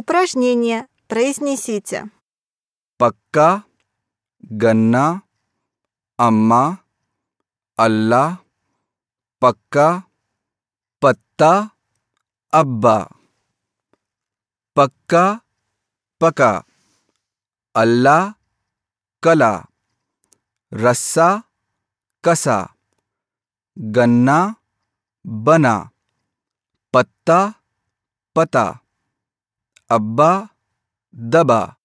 Упражнение. Произнесите. Пока, Ганна, ама, Алла, Пока, Пата, Абба. Пока, пока. Алла, Кала. Раса, Каса. Ганна, Бана. Патта, Пата. أبا دبا.